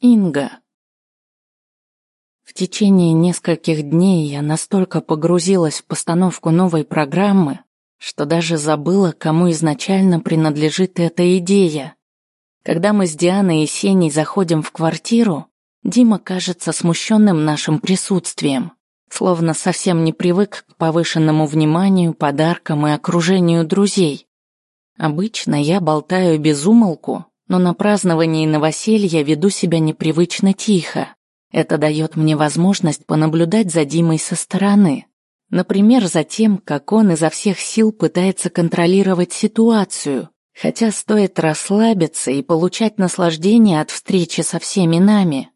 Инга. В течение нескольких дней я настолько погрузилась в постановку новой программы, что даже забыла, кому изначально принадлежит эта идея. Когда мы с Дианой и Сеней заходим в квартиру, Дима кажется смущенным нашим присутствием, словно совсем не привык к повышенному вниманию, подаркам и окружению друзей. Обычно я болтаю без умолку, но на праздновании новоселья веду себя непривычно тихо. Это дает мне возможность понаблюдать за Димой со стороны. Например, за тем, как он изо всех сил пытается контролировать ситуацию, хотя стоит расслабиться и получать наслаждение от встречи со всеми нами.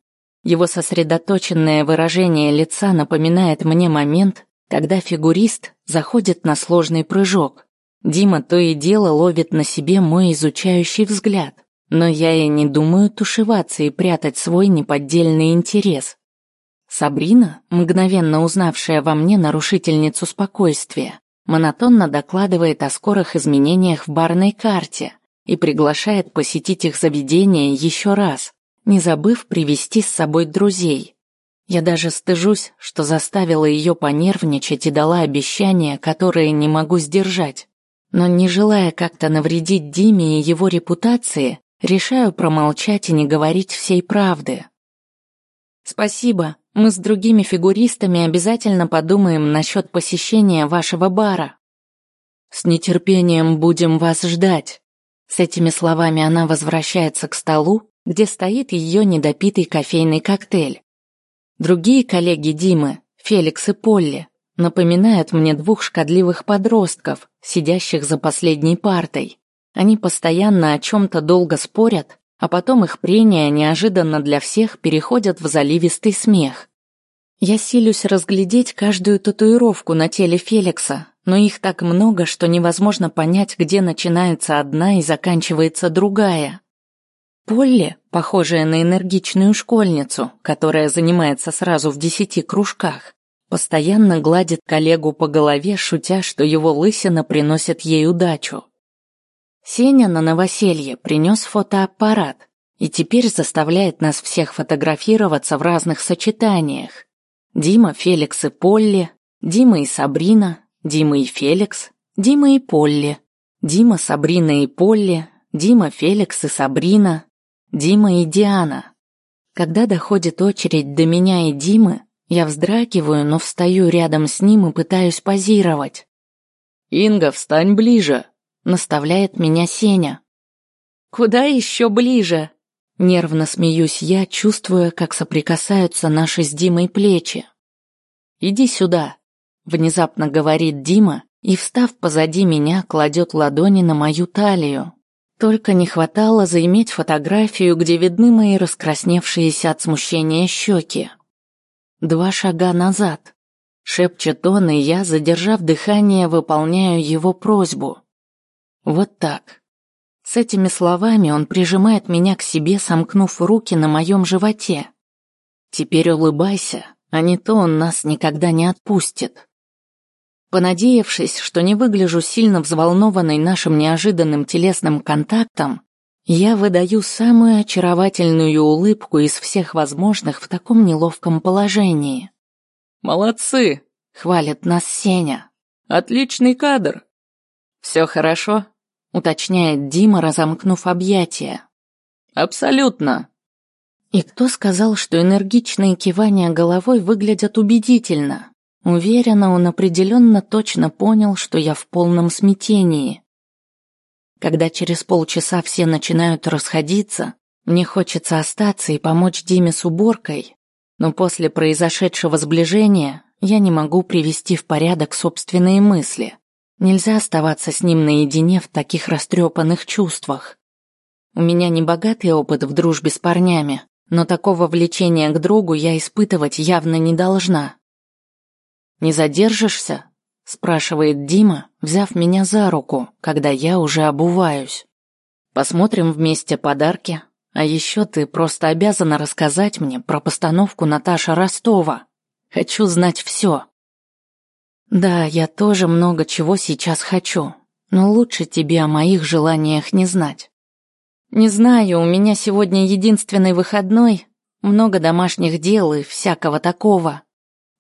Его сосредоточенное выражение лица напоминает мне момент, когда фигурист заходит на сложный прыжок. Дима то и дело ловит на себе мой изучающий взгляд. Но я и не думаю тушеваться и прятать свой неподдельный интерес. Сабрина, мгновенно узнавшая во мне нарушительницу спокойствия, монотонно докладывает о скорых изменениях в барной карте и приглашает посетить их заведение еще раз, не забыв привести с собой друзей. Я даже стыжусь, что заставила ее понервничать и дала обещания, которые не могу сдержать. Но не желая как-то навредить Диме и его репутации, Решаю промолчать и не говорить всей правды. Спасибо, мы с другими фигуристами обязательно подумаем насчет посещения вашего бара. С нетерпением будем вас ждать. С этими словами она возвращается к столу, где стоит ее недопитый кофейный коктейль. Другие коллеги Димы, Феликс и Полли, напоминают мне двух шкодливых подростков, сидящих за последней партой. Они постоянно о чем-то долго спорят, а потом их прения неожиданно для всех переходят в заливистый смех. Я силюсь разглядеть каждую татуировку на теле Феликса, но их так много, что невозможно понять, где начинается одна и заканчивается другая. Полли, похожая на энергичную школьницу, которая занимается сразу в десяти кружках, постоянно гладит коллегу по голове, шутя, что его лысина приносит ей удачу. Сеня на новоселье принес фотоаппарат и теперь заставляет нас всех фотографироваться в разных сочетаниях. Дима, Феликс и Полли, Дима и Сабрина, Дима и Феликс, Дима и Полли, Дима, Сабрина и Полли, Дима, Феликс и Сабрина, Дима и Диана. Когда доходит очередь до меня и Димы, я вздрагиваю, но встаю рядом с ним и пытаюсь позировать. «Инга, встань ближе!» Наставляет меня Сеня. Куда еще ближе? Нервно смеюсь я, чувствуя, как соприкасаются наши с Димой плечи. Иди сюда, внезапно говорит Дима и, встав позади меня, кладет ладони на мою талию. Только не хватало заиметь фотографию, где видны мои раскрасневшиеся от смущения щеки. Два шага назад. Шепчет он, и я, задержав дыхание, выполняю его просьбу. Вот так. С этими словами он прижимает меня к себе, сомкнув руки на моем животе. Теперь улыбайся, а не то он нас никогда не отпустит. Понадеявшись, что не выгляжу сильно взволнованной нашим неожиданным телесным контактом, я выдаю самую очаровательную улыбку из всех возможных в таком неловком положении. «Молодцы!» — хвалит нас Сеня. «Отличный кадр!» «Все хорошо?» Уточняет Дима, разомкнув объятия. Абсолютно. И кто сказал, что энергичные кивания головой выглядят убедительно? Уверена, он определенно точно понял, что я в полном смятении. Когда через полчаса все начинают расходиться, мне хочется остаться и помочь Диме с уборкой, но после произошедшего сближения я не могу привести в порядок собственные мысли. Нельзя оставаться с ним наедине в таких растрепанных чувствах. У меня не богатый опыт в дружбе с парнями, но такого влечения к другу я испытывать явно не должна. «Не задержишься?» – спрашивает Дима, взяв меня за руку, когда я уже обуваюсь. «Посмотрим вместе подарки, а еще ты просто обязана рассказать мне про постановку Наташа Ростова. Хочу знать все». Да, я тоже много чего сейчас хочу, но лучше тебе о моих желаниях не знать. Не знаю, у меня сегодня единственный выходной, много домашних дел и всякого такого.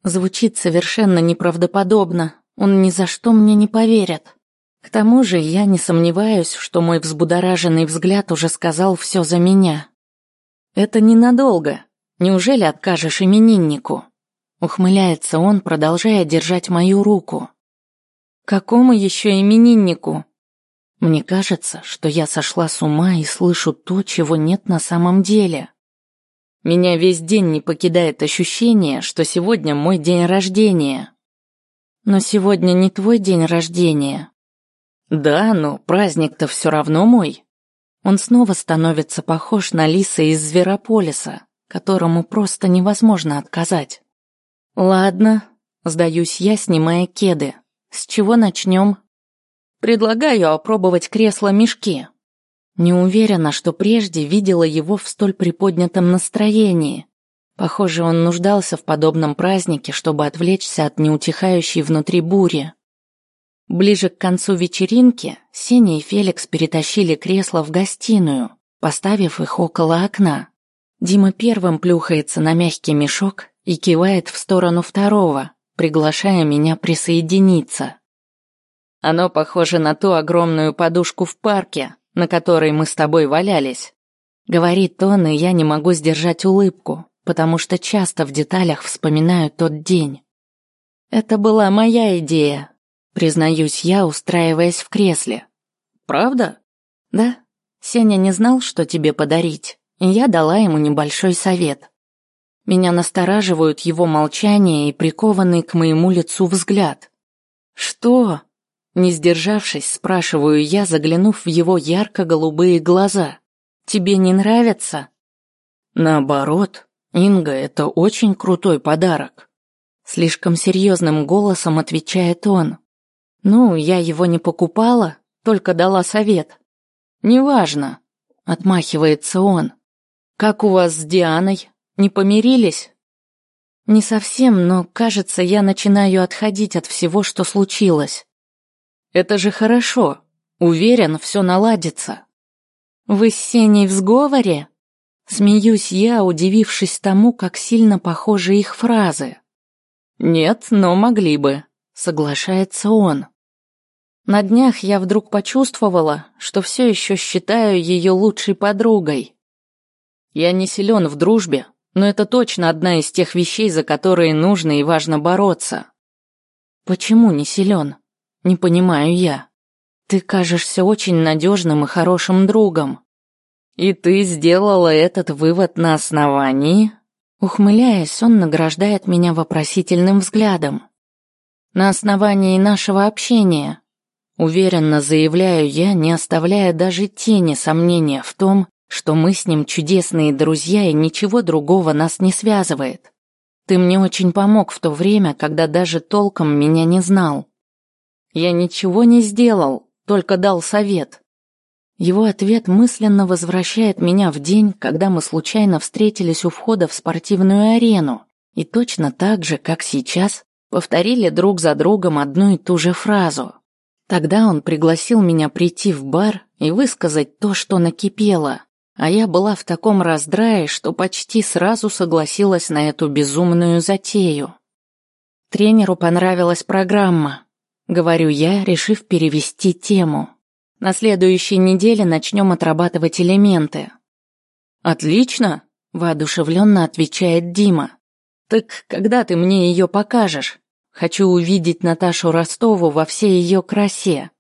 Звучит совершенно неправдоподобно, он ни за что мне не поверит. К тому же я не сомневаюсь, что мой взбудораженный взгляд уже сказал все за меня. Это ненадолго. Неужели откажешь имениннику? Ухмыляется он, продолжая держать мою руку. Какому еще имениннику? Мне кажется, что я сошла с ума и слышу то, чего нет на самом деле. Меня весь день не покидает ощущение, что сегодня мой день рождения. Но сегодня не твой день рождения. Да, но праздник-то все равно мой. Он снова становится похож на лиса из Зверополиса, которому просто невозможно отказать. Ладно, сдаюсь я, снимая кеды. С чего начнем? Предлагаю опробовать кресло-мешки. Не уверена, что прежде видела его в столь приподнятом настроении. Похоже, он нуждался в подобном празднике, чтобы отвлечься от неутихающей внутри бури. Ближе к концу вечеринки Сеня и Феликс перетащили кресла в гостиную, поставив их около окна. Дима первым плюхается на мягкий мешок и кивает в сторону второго, приглашая меня присоединиться. Оно похоже на ту огромную подушку в парке, на которой мы с тобой валялись. Говорит он, и я не могу сдержать улыбку, потому что часто в деталях вспоминаю тот день. Это была моя идея, признаюсь я, устраиваясь в кресле. Правда? Да. Сеня не знал, что тебе подарить, и я дала ему небольшой совет. Меня настораживают его молчание и прикованный к моему лицу взгляд. Что? Не сдержавшись, спрашиваю я, заглянув в его ярко-голубые глаза. «Тебе не нравится?» «Наоборот, Инга, это очень крутой подарок». Слишком серьезным голосом отвечает он. «Ну, я его не покупала, только дала совет». «Неважно», — отмахивается он. «Как у вас с Дианой? Не помирились?» «Не совсем, но, кажется, я начинаю отходить от всего, что случилось. Это же хорошо. Уверен, все наладится. Вы с Сеней в сговоре? Смеюсь я, удивившись тому, как сильно похожи их фразы. Нет, но могли бы, соглашается он. На днях я вдруг почувствовала, что все еще считаю ее лучшей подругой. Я не силен в дружбе, но это точно одна из тех вещей, за которые нужно и важно бороться. Почему не силен? Не понимаю я. Ты кажешься очень надежным и хорошим другом. И ты сделала этот вывод на основании? Ухмыляясь, он награждает меня вопросительным взглядом. На основании нашего общения. Уверенно заявляю я, не оставляя даже тени сомнения в том, что мы с ним чудесные друзья и ничего другого нас не связывает. Ты мне очень помог в то время, когда даже толком меня не знал. Я ничего не сделал, только дал совет. Его ответ мысленно возвращает меня в день, когда мы случайно встретились у входа в спортивную арену и точно так же, как сейчас, повторили друг за другом одну и ту же фразу. Тогда он пригласил меня прийти в бар и высказать то, что накипело, а я была в таком раздрае, что почти сразу согласилась на эту безумную затею. Тренеру понравилась программа, Говорю я, решив перевести тему. На следующей неделе начнем отрабатывать элементы. Отлично, воодушевленно отвечает Дима. Так когда ты мне ее покажешь? Хочу увидеть Наташу Ростову во всей ее красе.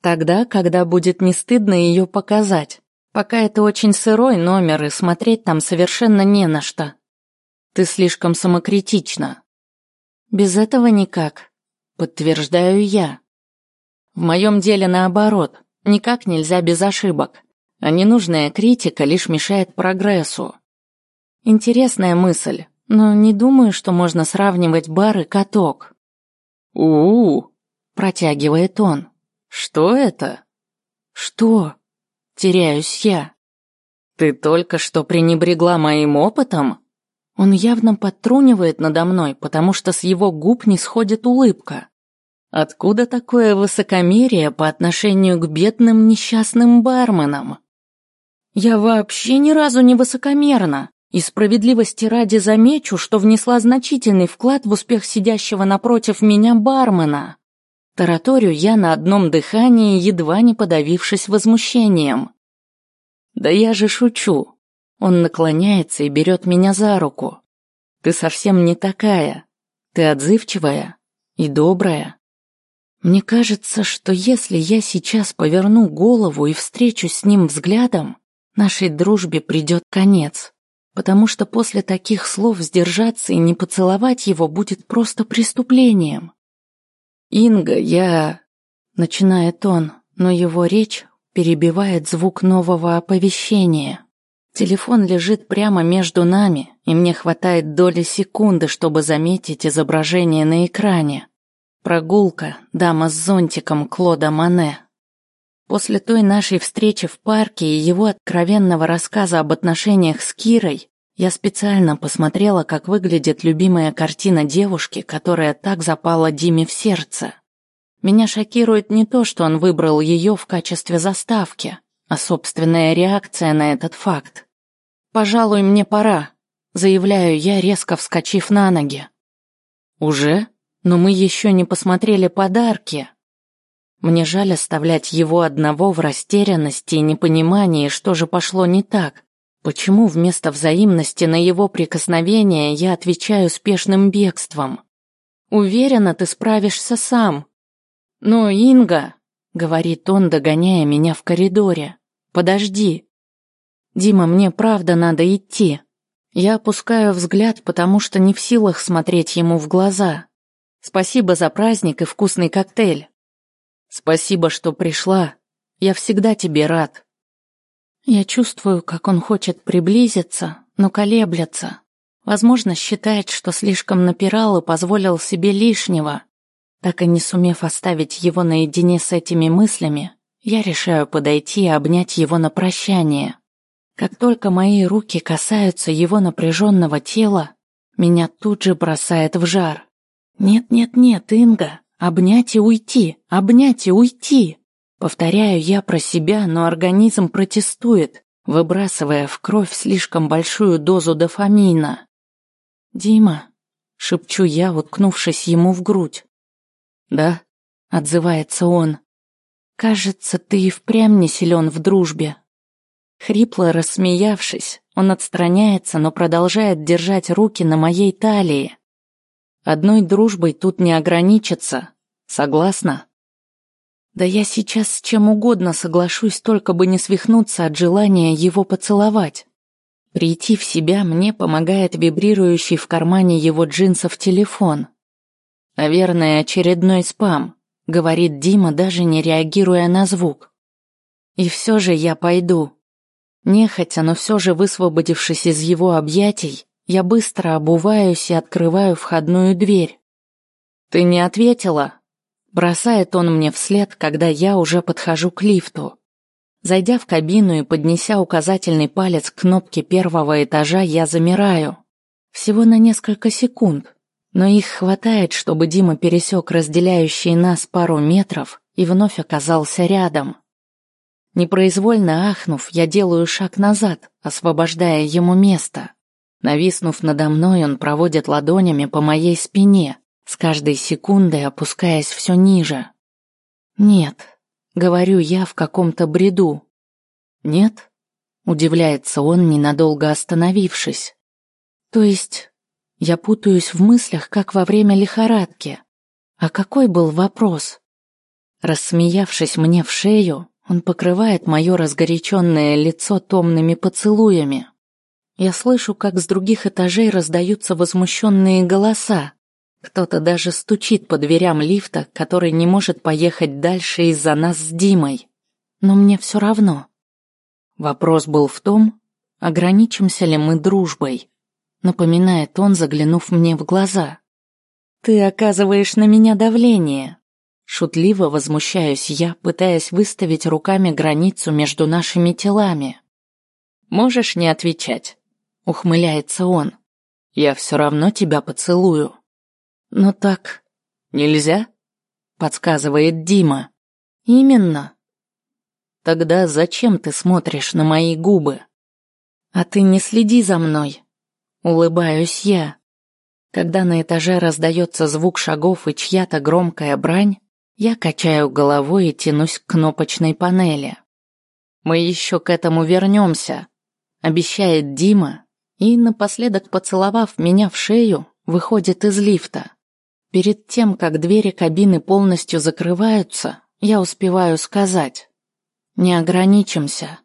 Тогда, когда будет не стыдно ее показать. Пока это очень сырой номер, и смотреть там совершенно не на что. Ты слишком самокритична. Без этого никак. Подтверждаю я. В моем деле наоборот, никак нельзя без ошибок, а ненужная критика лишь мешает прогрессу. Интересная мысль, но не думаю, что можно сравнивать бар и каток. у, протягивает он. Что это? Что? Теряюсь я. Ты только что пренебрегла моим опытом? Он явно подтрунивает надо мной, потому что с его губ не сходит улыбка. Откуда такое высокомерие по отношению к бедным несчастным барменам? Я вообще ни разу не высокомерна. И справедливости ради замечу, что внесла значительный вклад в успех сидящего напротив меня бармена. Тараторю я на одном дыхании, едва не подавившись возмущением. «Да я же шучу». Он наклоняется и берет меня за руку. «Ты совсем не такая. Ты отзывчивая и добрая. Мне кажется, что если я сейчас поверну голову и встречусь с ним взглядом, нашей дружбе придет конец, потому что после таких слов сдержаться и не поцеловать его будет просто преступлением. «Инга, я...» — начинает он, но его речь перебивает звук нового оповещения. Телефон лежит прямо между нами, и мне хватает доли секунды, чтобы заметить изображение на экране. Прогулка, дама с зонтиком Клода Мане. После той нашей встречи в парке и его откровенного рассказа об отношениях с Кирой, я специально посмотрела, как выглядит любимая картина девушки, которая так запала Диме в сердце. Меня шокирует не то, что он выбрал ее в качестве заставки, а собственная реакция на этот факт. «Пожалуй, мне пора», — заявляю я, резко вскочив на ноги. «Уже? Но мы еще не посмотрели подарки», мне жаль оставлять его одного в растерянности и непонимании, что же пошло не так. Почему вместо взаимности на его прикосновение я отвечаю спешным бегством? Уверена, ты справишься сам. Но, Инга, говорит он, догоняя меня в коридоре. Подожди. Дима, мне правда надо идти. Я опускаю взгляд, потому что не в силах смотреть ему в глаза. Спасибо за праздник и вкусный коктейль. Спасибо, что пришла. Я всегда тебе рад. Я чувствую, как он хочет приблизиться, но колеблется. Возможно, считает, что слишком напирал и позволил себе лишнего. Так и не сумев оставить его наедине с этими мыслями, я решаю подойти и обнять его на прощание. Как только мои руки касаются его напряженного тела, меня тут же бросает в жар. «Нет-нет-нет, Инга, Обнять и уйти, обнять и уйти. Повторяю я про себя, но организм протестует, выбрасывая в кровь слишком большую дозу дофамина. «Дима», — шепчу я, уткнувшись ему в грудь. «Да», — отзывается он. «Кажется, ты и впрямь не силен в дружбе». Хрипло рассмеявшись, он отстраняется, но продолжает держать руки на моей талии. Одной дружбой тут не ограничится. Согласна? Да я сейчас с чем угодно соглашусь, только бы не свихнуться от желания его поцеловать. Прийти в себя мне помогает вибрирующий в кармане его джинсов телефон. Наверное, очередной спам, говорит Дима, даже не реагируя на звук. И все же я пойду. Нехотя, но все же высвободившись из его объятий, я быстро обуваюсь и открываю входную дверь. «Ты не ответила?» Бросает он мне вслед, когда я уже подхожу к лифту. Зайдя в кабину и поднеся указательный палец к кнопке первого этажа, я замираю. Всего на несколько секунд, но их хватает, чтобы Дима пересек разделяющие нас пару метров и вновь оказался рядом. Непроизвольно ахнув, я делаю шаг назад, освобождая ему место. Нависнув надо мной, он проводит ладонями по моей спине, с каждой секундой опускаясь все ниже. «Нет», — говорю я в каком-то бреду. «Нет?» — удивляется он, ненадолго остановившись. «То есть я путаюсь в мыслях, как во время лихорадки. А какой был вопрос?» Рассмеявшись мне в шею, он покрывает мое разгоряченное лицо томными поцелуями. Я слышу, как с других этажей раздаются возмущенные голоса. Кто-то даже стучит по дверям лифта, который не может поехать дальше из-за нас с Димой. Но мне все равно. Вопрос был в том, ограничимся ли мы дружбой. Напоминает он, заглянув мне в глаза. «Ты оказываешь на меня давление». Шутливо возмущаюсь я, пытаясь выставить руками границу между нашими телами. «Можешь не отвечать. Ухмыляется он. Я все равно тебя поцелую. Но так нельзя? Подсказывает Дима. Именно. Тогда зачем ты смотришь на мои губы? А ты не следи за мной. Улыбаюсь я. Когда на этаже раздается звук шагов и чья-то громкая брань, я качаю головой и тянусь к кнопочной панели. Мы еще к этому вернемся, обещает Дима, и, напоследок поцеловав меня в шею, выходит из лифта. Перед тем, как двери кабины полностью закрываются, я успеваю сказать «Не ограничимся».